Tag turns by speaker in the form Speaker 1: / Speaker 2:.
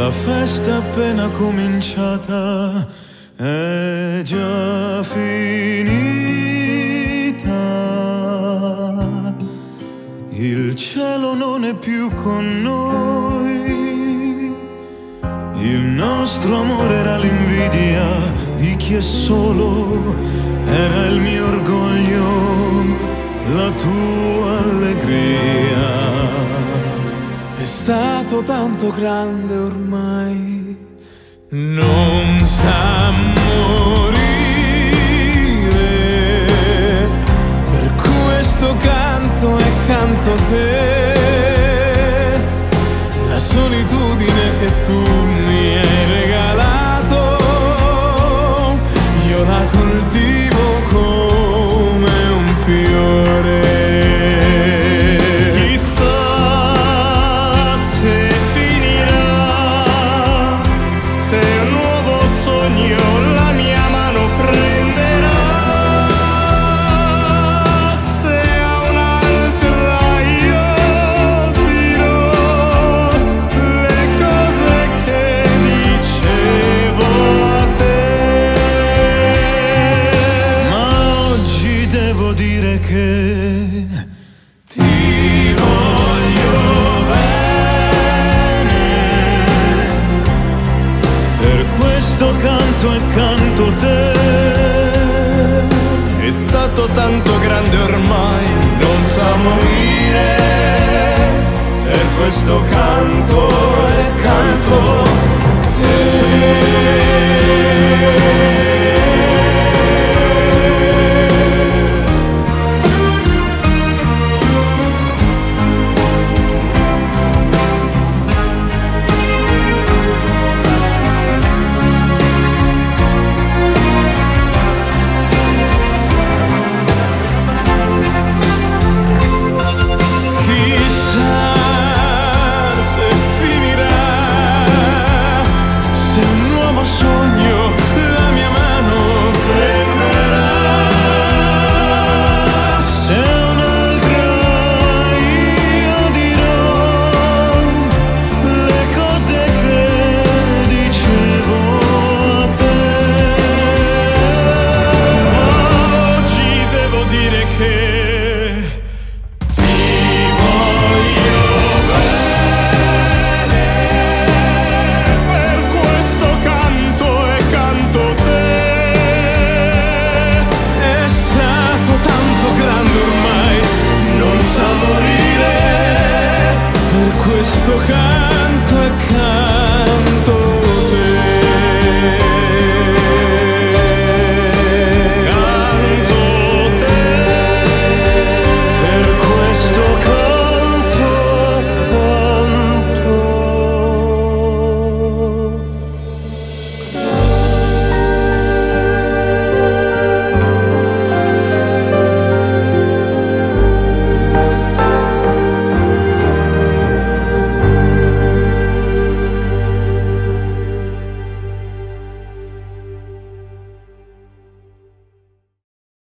Speaker 1: La festa appena cominciata è già finita. Il cielo non è più con noi. Il nostro amore era l'invidia di chi è solo, era il mio orgoglio, la tua stato tanto grande ormai, non sa morire. Per questo canto e canto a te, on your life. Questo canto e canto te. È stato tanto grande ormai, non sa morire, per questo canto e canto